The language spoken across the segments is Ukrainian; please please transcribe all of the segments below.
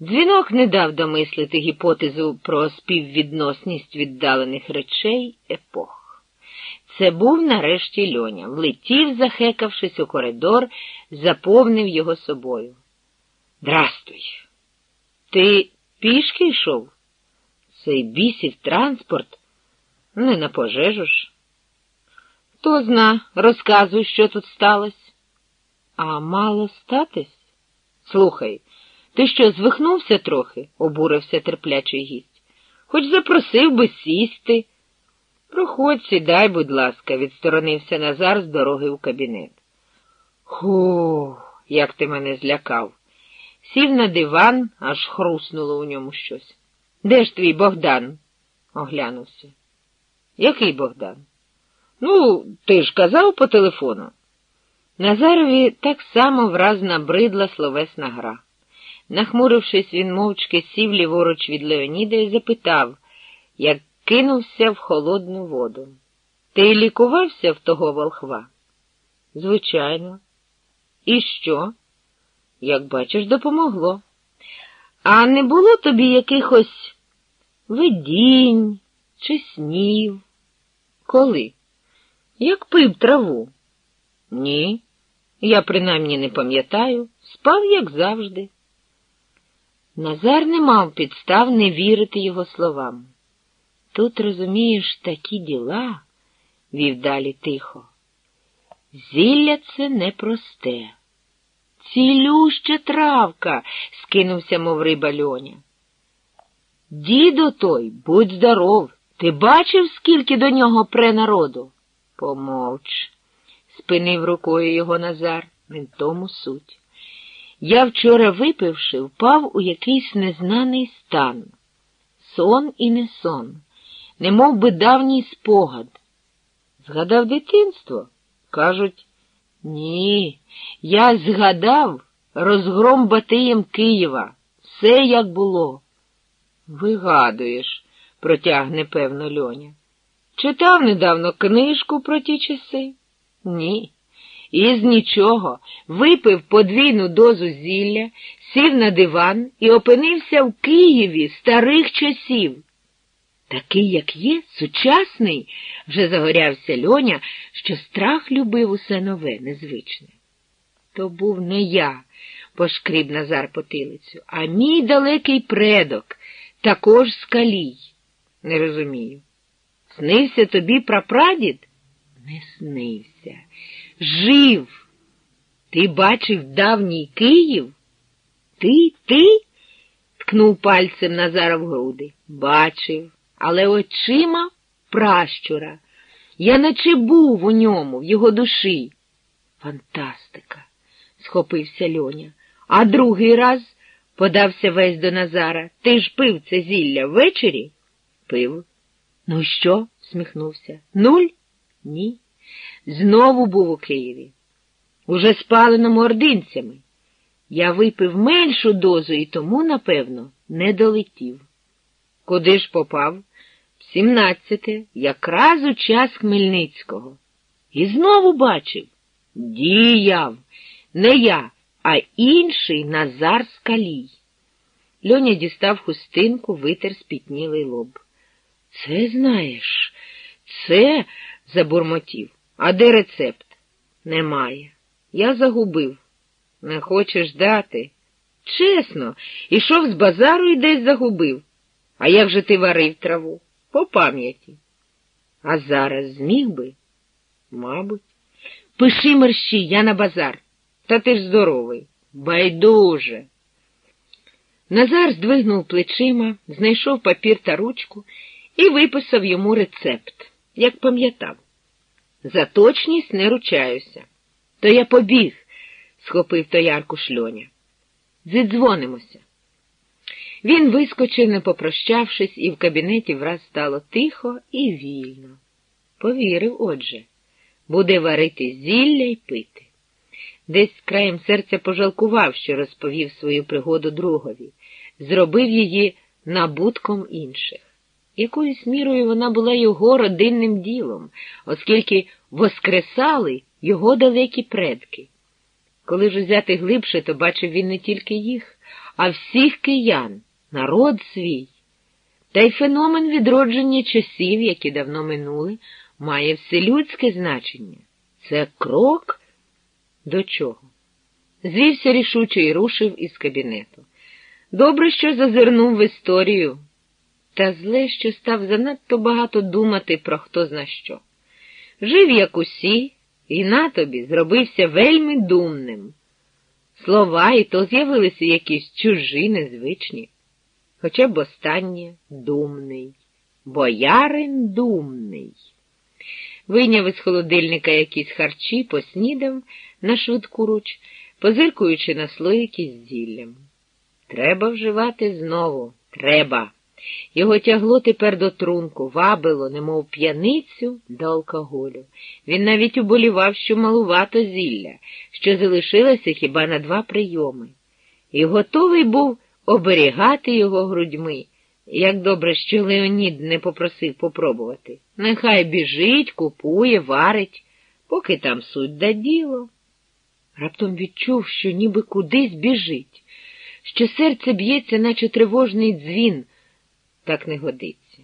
Дзвінок не дав домислити гіпотезу про співвідносність віддалених речей епох. Це був нарешті льоня, влетів, захекавшись у коридор, заповнив його собою. Здрастуй. Ти пішки йшов? Цей бісів транспорт не на пожежу ж. Хто зна, розказуй, що тут сталося. А мало статись? Слухай, ти що, звихнувся трохи? обурився терплячий гість. Хоч запросив би сісти. Проходь, сідай, будь ласка, відсторонився Назар з дороги у кабінет. Ху, як ти мене злякав. Сів на диван, аж хруснуло у ньому щось. Де ж твій Богдан? оглянувся. Який Богдан? Ну, ти ж казав по телефону. Назарові так само враз набридла словесна гра. Нахмурившись, він мовчки сів ліворуч від Леоніда і запитав, як кинувся в холодну воду. Ти лікувався в того волхва? Звичайно. І що? Як бачиш, допомогло. А не було тобі якихось видінь чи снів? Коли? Як пив траву? Ні. Я принаймні не пам'ятаю, спав, як завжди. Назар не мав підстав не вірити його словам. Тут, розумієш, такі діла, вів далі тихо. Зілля це непросте. Цілюща травка, скинувся, мов риба льоня. Дідо той, будь здоров, ти бачив, скільки до нього пре народу? Помовч, спинив рукою його Назар, не тому суть. Я вчора, випивши, впав у якийсь незнаний стан. Сон і не сон, не мов би давній спогад. Згадав дитинство? Кажуть, ні, я згадав розгром Батиєм Києва. Все як було. Вигадуєш, протягне певно льоня. Читав недавно книжку про ті часи? Ні. Із нічого випив подвійну дозу зілля, сів на диван і опинився в Києві старих часів. Такий, як є, сучасний, вже загорявся льоня, що страх любив усе нове, незвичне. То був не я, пошкріб Назар потилицю, а мій далекий предок, також скалій. Не розумію. Снився тобі прапрадід? Не снився. Жив. Ти бачив давній Київ? Ти, ти? ткнув пальцем Назара в груди. Бачив, але очима пращура. Я наче був у ньому, в його душі. Фантастика, схопився Льоня. А другий раз подався весь до Назара. Ти ж пив це зілля ввечері? Пив. Ну що? всміхнувся. Нуль? Ні. Знову був у Києві. Уже спаленому ординцями. Я випив меншу дозу і тому, напевно, не долетів. Куди ж попав? В сімнадцяте, якраз у час Хмельницького. І знову бачив. Діяв. Не я, а інший Назар Скалій. Льоня дістав хустинку, витер спітнілий лоб. Це знаєш, це забурмотів. А де рецепт? Немає. Я загубив. Не хочеш дати? Чесно, ішов з базару і десь загубив. А як же ти варив траву? По пам'яті. А зараз зміг би? Мабуть. Пиши мерщі, я на базар. Та ти ж здоровий. Байдуже. Назар здвигнув плечима, знайшов папір та ручку і виписав йому рецепт, як пам'ятав. За точність не ручаюся. То я побіг, схопив тоярку шльоня. Зідзвонимося. Він вискочив, не попрощавшись, і в кабінеті враз стало тихо і вільно. Повірив, отже, буде варити зілля й пити. Десь краєм серця пожалкував, що розповів свою пригоду другові, зробив її набутком інших. Якоюсь мірою вона була його родинним ділом, оскільки воскресали його далекі предки. Коли ж узяти глибше, то бачив він не тільки їх, а всіх киян, народ свій. Та й феномен відродження часів, які давно минули, має вселюдське значення. Це крок до чого? Звівся рішуче і рушив із кабінету. Добре, що зазирнув в історію, та зле, що став занадто багато думати про хто зна що. Жив, як усі, і на тобі зробився вельми думним. Слова і то з'явилися якісь чужі, незвичні. Хоча б останнє думний, боярин думний. Вийняв із холодильника якісь харчі, поснідав на швидку руч, позиркуючи на слоїки з зіллям. Треба вживати знову, треба. Його тягло тепер до трунку, вабило, немов п'яницю до алкоголю. Він навіть уболівав, що малувато зілля, що залишилося хіба на два прийоми, і готовий був оберігати його грудьми. Як добре, що Леонід не попросив попробувати. Нехай біжить, купує, варить, поки там суть да діло. Раптом відчув, що ніби кудись біжить, що серце б'ється, наче тривожний дзвін. Так не годиться.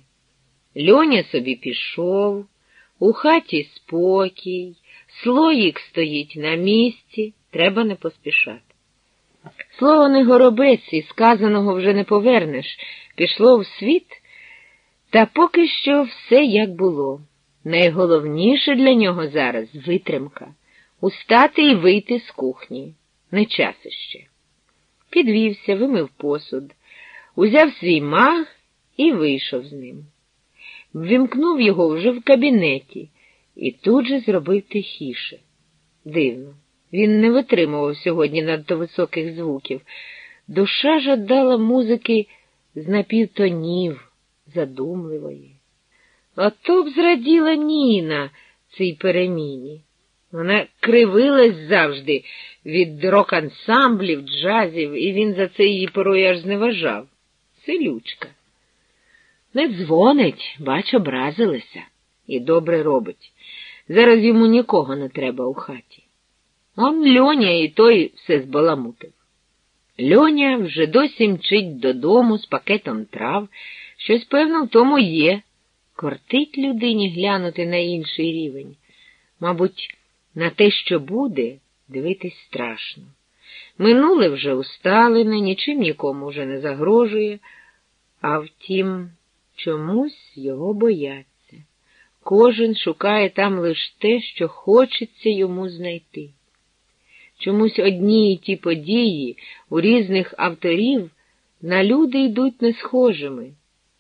Льоня собі пішов, у хаті спокій, слоїк стоїть на місці, треба не поспішати. Слово не горобець, і сказаного вже не повернеш, пішло в світ, та поки що все як було. Найголовніше для нього зараз витримка устати і вийти з кухні. Не час іще. Підвівся, вимив посуд, узяв свій маг і вийшов з ним. Ввімкнув його вже в кабінеті і тут же зробив тихіше. Дивно. Він не витримував сьогодні надто високих звуків. Душа жадала музики з напівтонів, задумливої. Ото б зраділа Ніна цій переміні. Вона кривилась завжди від рок-ансамблів, джазів, і він за це її порой аж зневажав. Селючка. Не дзвонить, бач, образилася. І добре робить. Зараз йому нікого не треба у хаті. Он Льоня і той все збаламутив. Льоня вже досі мчить додому з пакетом трав, щось, певно, в тому є. Кортить людині глянути на інший рівень. Мабуть, на те, що буде, дивитись страшно. Минуле вже усталене, нічим нікому вже не загрожує, а втім, чомусь його бояться. Кожен шукає там лише те, що хочеться йому знайти. Чомусь одні й ті події у різних авторів на люди йдуть не схожими.